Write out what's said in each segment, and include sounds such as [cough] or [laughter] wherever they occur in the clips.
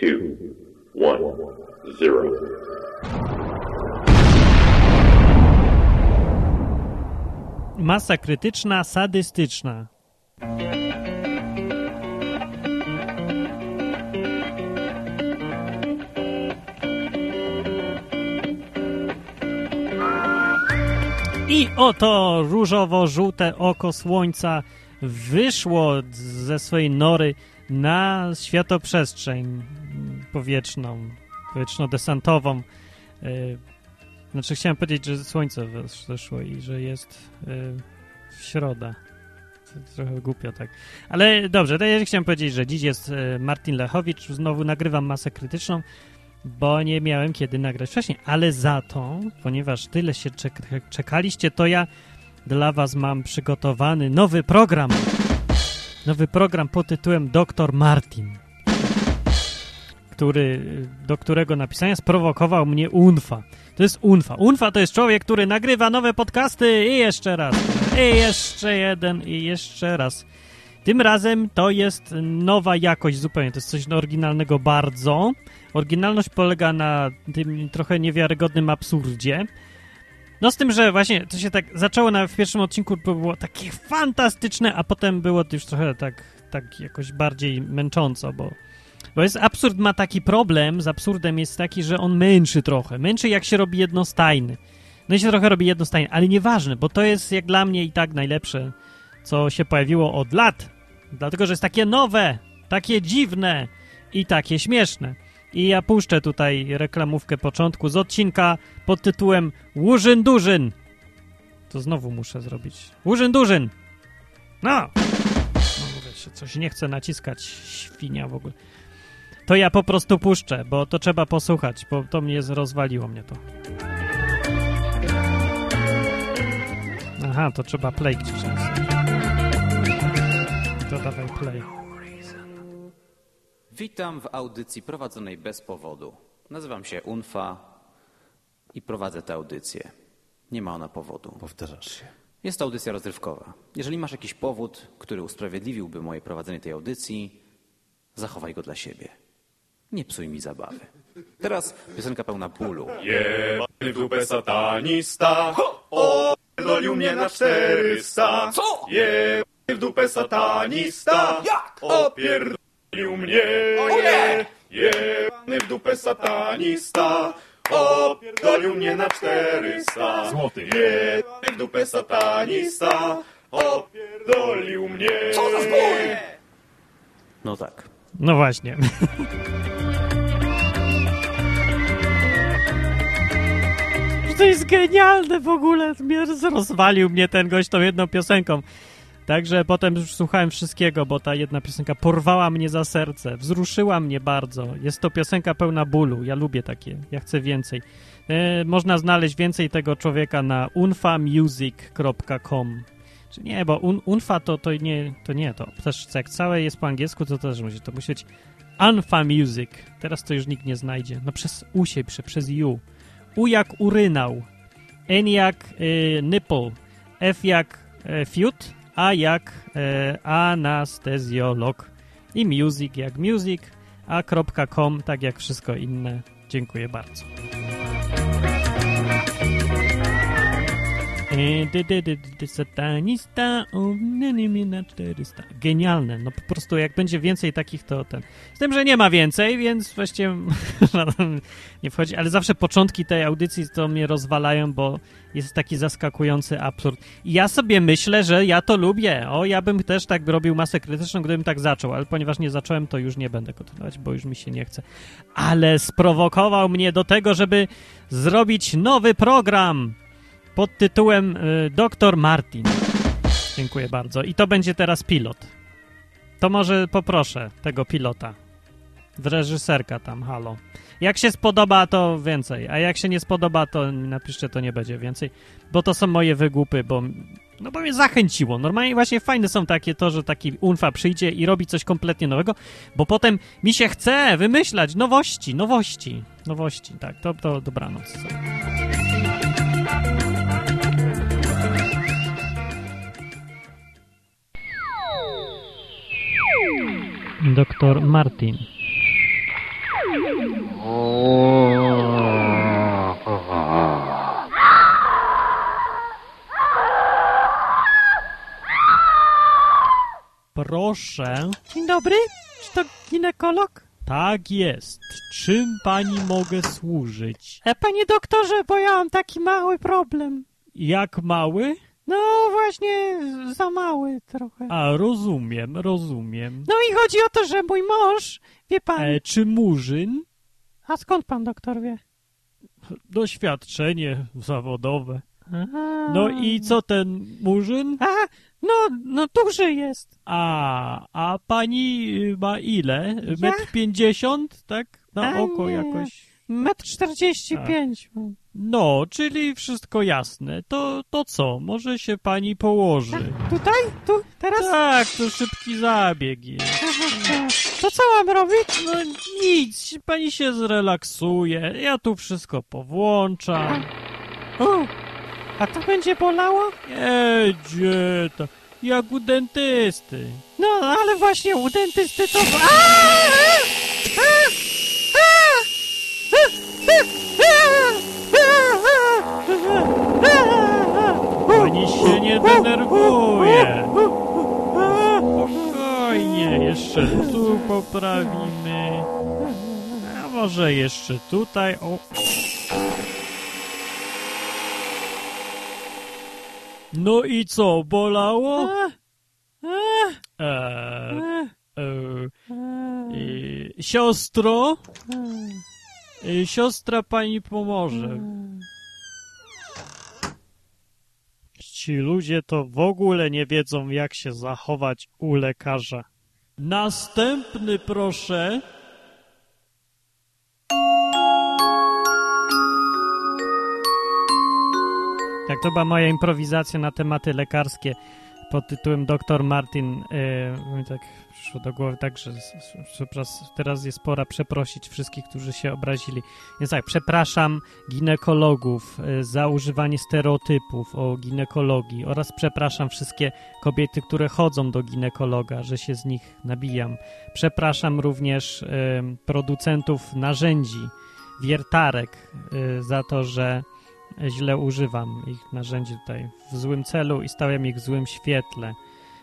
two, one, zero. Masa krytyczna, sadystyczna. I oto różowo-żółte oko słońca wyszło ze swojej nory na światoprzestrzeń powietrzną, powietrzno-desantową. Yy, Znaczy chciałem powiedzieć, że słońce weszło i że jest yy, środa. Trochę głupio tak. Ale dobrze, to ja chciałem powiedzieć, że dziś jest yy, Martin Lechowicz. Znowu nagrywam masę krytyczną, bo nie miałem kiedy nagrać wcześniej. Ale za to, ponieważ tyle się czek czekaliście, to ja dla was mam przygotowany nowy program. Nowy program pod tytułem Doktor Martin który, do którego napisania sprowokował mnie Unfa. To jest Unfa. Unfa to jest człowiek, który nagrywa nowe podcasty i jeszcze raz. I jeszcze jeden i jeszcze raz. Tym razem to jest nowa jakość zupełnie. To jest coś oryginalnego bardzo. Oryginalność polega na tym trochę niewiarygodnym absurdzie. No z tym, że właśnie to się tak zaczęło na, w pierwszym odcinku, to było takie fantastyczne, a potem było to już trochę tak, tak jakoś bardziej męcząco, bo bo jest absurd ma taki problem, z absurdem jest taki, że on męczy trochę. Męczy jak się robi jednostajny. No i się trochę robi jednostajny, ale nieważne, bo to jest jak dla mnie i tak najlepsze, co się pojawiło od lat. Dlatego, że jest takie nowe, takie dziwne i takie śmieszne. I ja puszczę tutaj reklamówkę początku z odcinka pod tytułem Łużyn Dużyn. To znowu muszę zrobić. Łużyn Dużyn! No! No mówię coś nie chcę naciskać, świnia w ogóle to ja po prostu puszczę, bo to trzeba posłuchać, bo to mnie rozwaliło mnie to. Aha, to trzeba play wcisnąć. To dawaj play. Witam w audycji prowadzonej bez powodu. Nazywam się Unfa i prowadzę tę audycję. Nie ma ona powodu. Powtarzasz się. Jest to audycja rozrywkowa. Jeżeli masz jakiś powód, który usprawiedliwiłby moje prowadzenie tej audycji, zachowaj go dla siebie. Nie psuj mi zabawy. Teraz piosenka pełna bólu. Jebany w dupę satanista, opierdolił mnie na 400. Co? Jebany w dupę satanista, Jak? opierdolił mnie. nie! Jebany w dupę satanista, opierdolił mnie na 400. Złoty. Jebany w dupę satanista, opierdolił mnie. Co za zbój! No tak. No właśnie. [laughs] to jest genialne w ogóle. Rozwalił mnie ten gość tą jedną piosenką. Także potem już słuchałem wszystkiego, bo ta jedna piosenka porwała mnie za serce, wzruszyła mnie bardzo. Jest to piosenka pełna bólu. Ja lubię takie. Ja chcę więcej. E, można znaleźć więcej tego człowieka na unfamusic.com. Czy nie, bo un, unfa to, to nie, to nie, to też jak całe jest po angielsku, to też musi, to musi być unfa music. Teraz to już nikt nie znajdzie. No przez u się pisze, przez u. U jak urynał, N jak y, nipple, F jak y, fiut, A jak y, anestezjolog i music jak music, a .com tak jak wszystko inne. Dziękuję bardzo. Satanista, umnieni mnie na 400. Genialne, no po prostu jak będzie więcej takich, to ten. Z tym, że nie ma więcej, więc właściwie [laughs] nie wchodzi, ale zawsze początki tej audycji to mnie rozwalają, bo jest taki zaskakujący absurd. I ja sobie myślę, że ja to lubię. O, ja bym też tak robił masę krytyczną, gdybym tak zaczął, ale ponieważ nie zacząłem, to już nie będę kontynuować, bo już mi się nie chce. Ale sprowokował mnie do tego, żeby zrobić nowy program pod tytułem y, Doktor Martin. Dziękuję bardzo. I to będzie teraz pilot. To może poproszę tego pilota. W reżyserka tam, halo. Jak się spodoba, to więcej, a jak się nie spodoba, to napiszcie, to nie będzie więcej, bo to są moje wygłupy, bo no bo mnie zachęciło. Normalnie właśnie fajne są takie to, że taki unfa przyjdzie i robi coś kompletnie nowego, bo potem mi się chce wymyślać nowości, nowości, nowości. Tak, to, to dobranoc. Doktor Martin. Proszę. Dzień dobry, czy to ginekolog? Tak jest. Czym pani mogę służyć? E, panie doktorze, bo ja mam taki mały problem. Jak mały? No właśnie, za mały trochę. A, rozumiem, rozumiem. No i chodzi o to, że mój mąż, wie pan... E, czy murzyn? A skąd pan doktor wie? Doświadczenie zawodowe. A, No i co ten murzyn? A, no, no duży jest. A, a pani ma ile? Metr pięćdziesiąt, tak? Na A, oko nie. jakoś. Metr czterdzieści pięć. No, czyli wszystko jasne. To, to co? Może się pani położy. Tutaj? Tu? Teraz? Tak, to szybki zabieg jest. To co mam robić? No nic, pani się zrelaksuje. Ja tu wszystko powłączam. O, a to będzie bolało? Nie, gdzie to? Jak u dentysty. No, ale właśnie u dentysty to... Pani się nie denerwuje. Spokojnie, jeszcze tu poprawimy. A może jeszcze tutaj, o. No i co, bolało? Eee, siostro? Y, siostra pani pomoże. Ci ludzie to w ogóle nie wiedzą, jak się zachować u lekarza. Następny, proszę. Tak, to była moja improwizacja na tematy lekarskie pod tytułem Dr. Martin. Yy, tak przyszło do głowy, tak, że s- s- przepraszam, teraz jest pora przeprosić wszystkich, którzy się obrazili. Więc tak, przepraszam ginekologów y, za używanie stereotypów o ginekologii oraz przepraszam wszystkie kobiety, które chodzą do ginekologa, że się z nich nabijam. Przepraszam również y, producentów narzędzi, wiertarek za to, że źle używam ich narzędzi tutaj w złym celu i stawiam ich w złym świetle.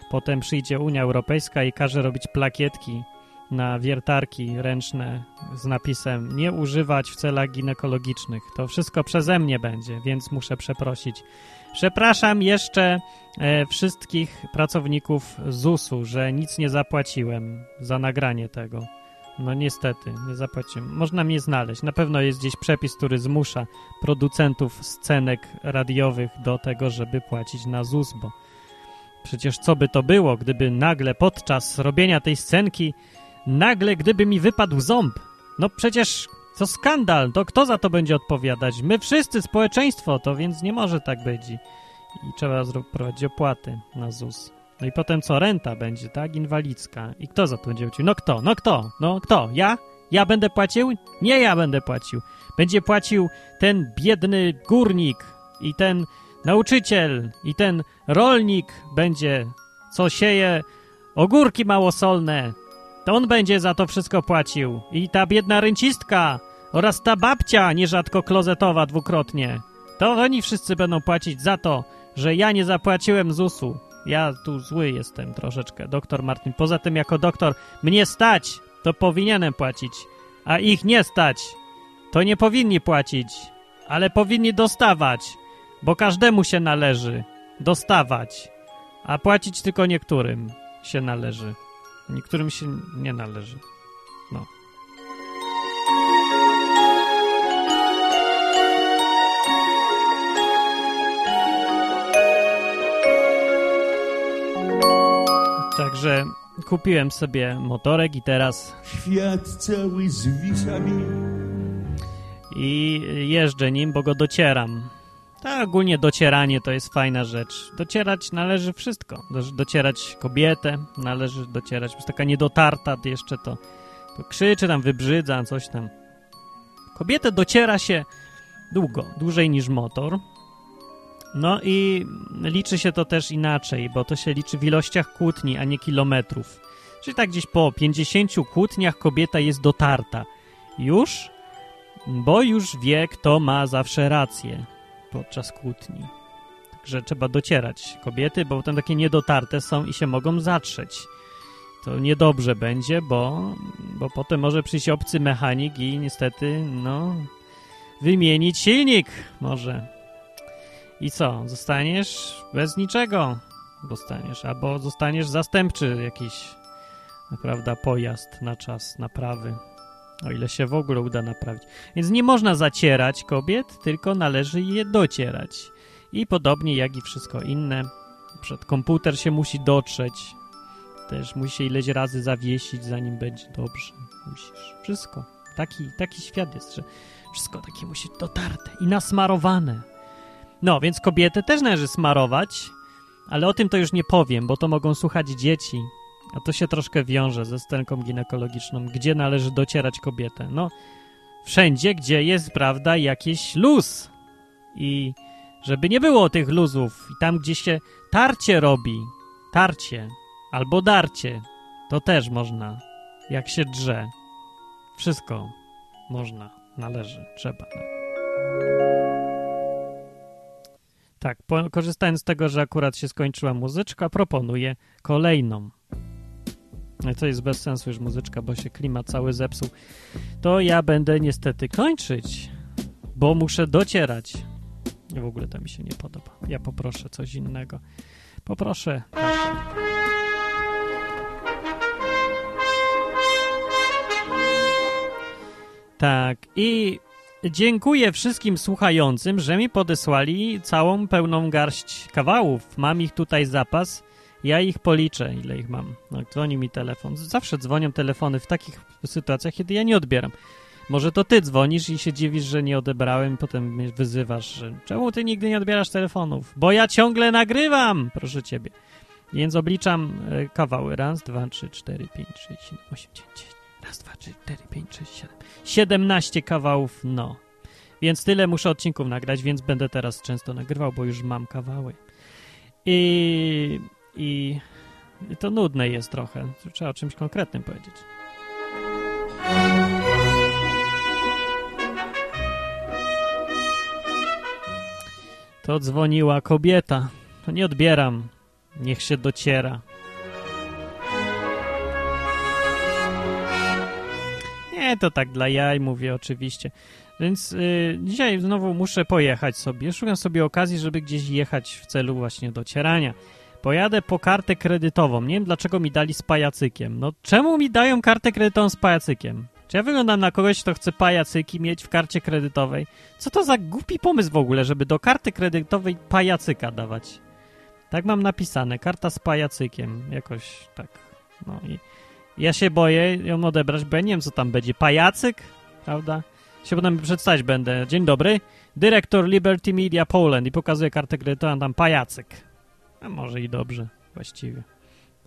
Potem przyjdzie Unia Europejska i każe robić plakietki na wiertarki ręczne z napisem nie używać w celach ginekologicznych. To wszystko przeze mnie będzie, więc muszę przeprosić. Przepraszam jeszcze e, wszystkich pracowników ZUS-u, że nic nie zapłaciłem za nagranie tego. No niestety, nie zapłaciłem. Można mnie znaleźć. Na pewno jest gdzieś przepis, który zmusza producentów scenek radiowych do tego, żeby płacić na ZUS, bo przecież co by to było, gdyby nagle podczas robienia tej scenki, nagle gdyby mi wypadł ząb? No przecież to skandal, to kto za to będzie odpowiadać? My wszyscy, społeczeństwo, to więc nie może tak być. I, trzeba prowadzić opłaty na ZUS. No i potem co? Renta będzie, tak? Inwalidzka. I kto za to będzie płacił? No kto? No kto? No kto? Ja? Ja będę płacił? Nie ja będę płacił. Będzie płacił ten biedny górnik i ten nauczyciel i ten rolnik będzie, co sieje ogórki małosolne. To on będzie za to wszystko płacił. I ta biedna rencistka oraz ta babcia nierzadko klozetowa dwukrotnie. To oni wszyscy będą płacić za to, że ja nie zapłaciłem ZUS-u. Ja tu zły jestem troszeczkę, doktor Martin. Poza tym, jako doktor, mnie stać, to powinienem płacić, a ich nie stać. To nie powinni płacić, ale powinni dostawać, bo każdemu się należy dostawać, a płacić tylko niektórym się należy. Niektórym się nie należy. No. Także kupiłem sobie motorek i teraz Świat cały zwisa mi. i jeżdżę nim, bo go docieram. Tak, ogólnie docieranie to jest fajna rzecz. Docierać należy wszystko. Do- Docierać kobietę należy docierać. Bo jest taka niedotarta jeszcze to, to krzyczy tam, wybrzydza, coś tam. Kobietę dociera się długo, dłużej niż motor. No i liczy się to też inaczej, bo to się liczy w ilościach kłótni, a nie kilometrów. Czyli tak gdzieś po 50 kłótniach kobieta jest dotarta. Już, bo już wie, kto ma zawsze rację podczas kłótni. Także trzeba docierać kobiety, bo potem takie niedotarte są i się mogą zatrzeć. To niedobrze będzie, bo, bo potem może przyjść obcy mechanik i niestety, no, wymienić silnik może. I co? Zostaniesz bez niczego. Zostaniesz, albo zostaniesz zastępczy jakiś, prawda, pojazd na czas naprawy. O ile się w ogóle uda naprawić. Więc nie można zacierać kobiet, tylko należy je docierać. I podobnie jak i wszystko inne. Przed komputer się musi dotrzeć. Też musi się ileś razy zawiesić, zanim będzie dobrze. Musisz. Wszystko. Taki, taki świat jest, że wszystko takie musi dotarte i nasmarowane. No, więc kobiety też należy smarować, ale o tym to już nie powiem, bo to mogą słuchać dzieci. A to się troszkę wiąże ze scenką ginekologiczną. Gdzie należy docierać kobietę? No, wszędzie, gdzie jest, prawda, jakiś luz. I żeby nie było tych luzów. I tam, gdzie się tarcie robi, tarcie albo darcie, to też można. Jak się drze. Wszystko można, należy, trzeba. Tak, po, korzystając z tego, że akurat się skończyła muzyczka, proponuję kolejną. No To jest bez sensu już muzyczka, bo się klimat cały zepsuł. To ja będę niestety kończyć, bo muszę docierać. W ogóle to mi się nie podoba. Ja poproszę coś innego. Poproszę. Tak, i dziękuję wszystkim słuchającym, że mi podesłali całą pełną garść kawałów. Mam ich tutaj zapas. Ja ich policzę, ile ich mam. No, dzwoni mi telefon. Zawsze dzwonią telefony w takich sytuacjach, kiedy ja nie odbieram. Może to ty dzwonisz i się dziwisz, że nie odebrałem, potem mnie wyzywasz, że czemu ty nigdy nie odbierasz telefonów? Bo ja ciągle nagrywam, proszę ciebie. Więc obliczam e, kawały. Raz, dwa, trzy, cztery, pięć, sześć, siedem, osiem, dziewięć. Raz, dwa, trzy, cztery, pięć, sześć, siedem. Siedemnaście kawałów, no. Więc tyle muszę odcinków nagrać, więc będę teraz często nagrywał, bo już mam kawały. I, i, i to nudne jest trochę. Trzeba o czymś konkretnym powiedzieć. To dzwoniła kobieta. To nie odbieram. Niech się dociera. Nie, to tak dla jaj mówię oczywiście. Więc y, dzisiaj znowu muszę pojechać sobie. Szukam sobie okazji, żeby gdzieś jechać w celu właśnie docierania. Pojadę po kartę kredytową. Nie wiem, dlaczego mi dali z pajacykiem. No, czemu mi dają kartę kredytową z pajacykiem? Czy ja wyglądam na kogoś, kto chce pajacyki mieć w karcie kredytowej? Co to za głupi pomysł w ogóle, żeby do karty kredytowej pajacyka dawać? Tak mam napisane, karta z pajacykiem. Jakoś tak. No i ja się boję ją odebrać, bo ja nie wiem, co tam będzie. Pajacyk? Prawda? Się potem przedstawić będę. Dzień dobry. Dyrektor Liberty Media Poland i pokazuję kartę kredytową, tam pajacyk. A może i dobrze, właściwie.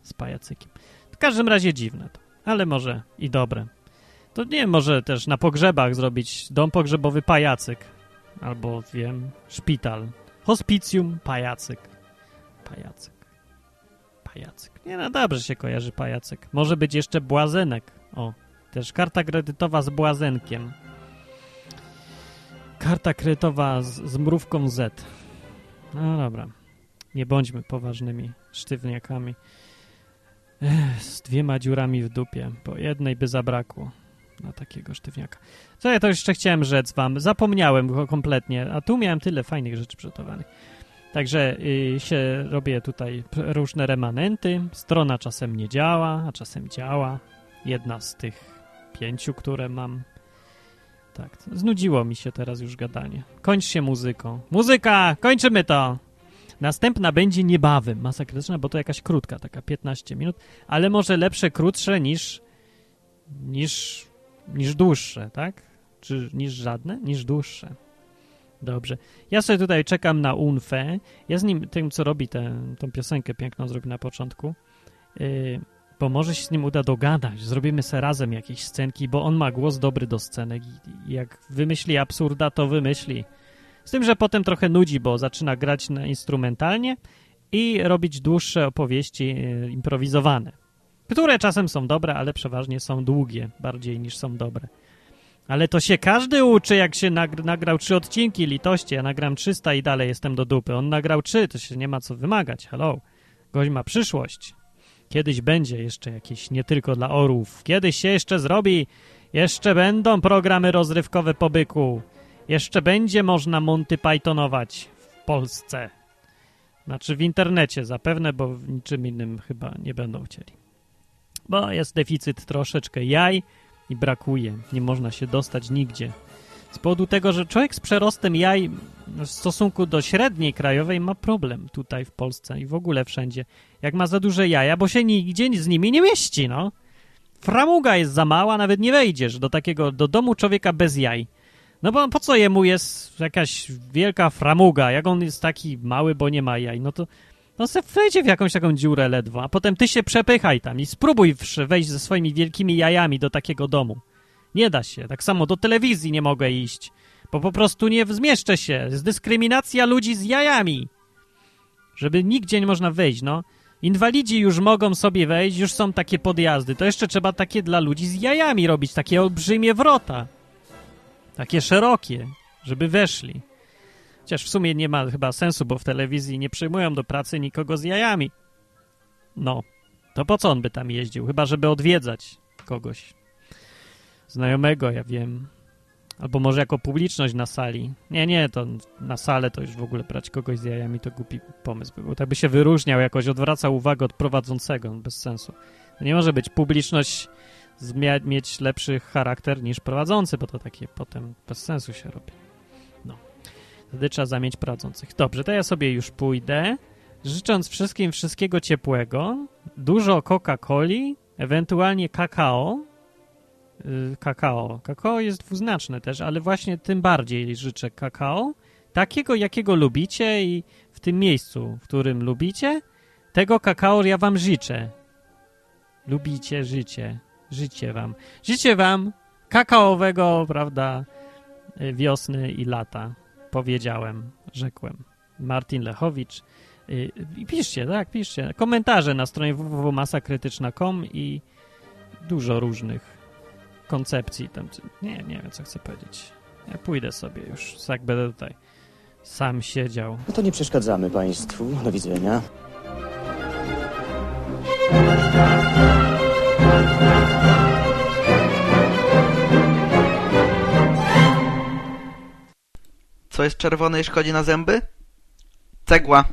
Z pajacykiem. W każdym razie dziwne to, ale może i dobre. To nie wiem, może też na pogrzebach zrobić dom pogrzebowy pajacyk. Albo, wiem, szpital. Hospicjum pajacyk. Pajacyk. Pajacyk. Nie, no dobrze się kojarzy pajacyk. Może być jeszcze błazenek. O, też karta kredytowa z błazenkiem. Karta kredytowa z, z mrówką Z. No dobra. Nie bądźmy poważnymi sztywniakami. Ech, z dwiema dziurami w dupie. Po jednej by zabrakło na takiego sztywniaka. Co ja to jeszcze chciałem rzec wam? Zapomniałem go kompletnie, a tu miałem tyle fajnych rzeczy przygotowanych. Także y, się robię tutaj różne remanenty. Strona czasem nie działa, a czasem działa. Jedna z tych pięciu, które mam. Tak, znudziło mi się teraz już gadanie. Kończ się muzyką. Muzyka! Kończymy to! Następna będzie niebawem, masakryczna, bo to jakaś krótka, taka 15 minut, ale może lepsze, krótsze niż niż, niż dłuższe, tak? Czy niż żadne? Niż dłuższe. Dobrze. Ja sobie tutaj czekam na Unfę. Ja z nim, tym co robi tę tą piosenkę piękną, zrobi na początku, yy, bo może się z nim uda dogadać. Zrobimy se razem jakieś scenki, bo on ma głos dobry do scenek i, i jak wymyśli absurda, to wymyśli. Z tym, że potem trochę nudzi, bo zaczyna grać na instrumentalnie i robić dłuższe opowieści yy, improwizowane, które czasem są dobre, ale przeważnie są długie bardziej niż są dobre. Ale to się każdy uczy, jak się nagr nagrał trzy odcinki, litości, ja nagram 300 i dalej jestem do dupy. On nagrał trzy, to się nie ma co wymagać, hello. Gość ma przyszłość. Kiedyś będzie jeszcze jakieś nie tylko dla orłów. Kiedyś się jeszcze zrobi. Jeszcze będą programy rozrywkowe po byku. Jeszcze będzie można Monty Pythonować w Polsce. Znaczy w internecie zapewne, bo w niczym innym chyba nie będą chcieli. Bo jest deficyt troszeczkę jaj i brakuje. Nie można się dostać nigdzie. Z powodu tego, że człowiek z przerostem jaj w stosunku do średniej krajowej ma problem tutaj w Polsce i w ogóle wszędzie. Jak ma za duże jaja, bo się nigdzie z nimi nie mieści, no. Framuga jest za mała, nawet nie wejdziesz do takiego, do domu człowieka bez jaj. No bo po co jemu jest jakaś wielka framuga, jak on jest taki mały, bo nie ma jaj, no to no se wejdzie w jakąś taką dziurę ledwo, a potem ty się przepychaj tam i spróbuj wejść ze swoimi wielkimi jajami do takiego domu. Nie da się. Tak samo do telewizji nie mogę iść, bo po prostu nie zmieszczę się. Jest dyskryminacja ludzi z jajami. Żeby nigdzie nie można wejść, no. Inwalidzi już mogą sobie wejść, już są takie podjazdy. To jeszcze trzeba takie dla ludzi z jajami robić, takie olbrzymie wrota. Takie szerokie, żeby weszli. Chociaż w sumie nie ma chyba sensu, bo w telewizji nie przyjmują do pracy nikogo z jajami. No, to po co on by tam jeździł? Chyba, żeby odwiedzać kogoś. Znajomego, ja wiem. Albo może jako publiczność na sali. Nie, nie, to na salę to już w ogóle brać kogoś z jajami to głupi pomysł by był. Tak by się wyróżniał, jakoś odwracał uwagę od prowadzącego, bez sensu. Nie może być publiczność mieć lepszy charakter niż prowadzący, bo to takie potem bez sensu się robi. Wtedy trzeba zamieć prowadzących. Dobrze, to ja sobie już pójdę. Życząc wszystkim wszystkiego ciepłego, dużo Coca-Coli, ewentualnie kakao. Yy, kakao. Kakao jest dwuznaczne też, ale właśnie tym bardziej życzę kakao. Takiego, jakiego lubicie i w tym miejscu, w którym lubicie, tego kakao ja wam życzę. Lubicie życie. Życie wam. Życie wam kakaowego, prawda, y, wiosny i lata. Powiedziałem, rzekłem. Martin Lechowicz. Y, I piszcie, tak, piszcie. Komentarze na stronie www.masakrytyczna.com i dużo różnych koncepcji. Tam, nie, nie wiem, co chcę powiedzieć. Ja pójdę sobie już, jak będę tutaj sam siedział. No to nie przeszkadzamy Państwu. Do widzenia. Co jest czerwone i szkodzi na zęby? Cegła.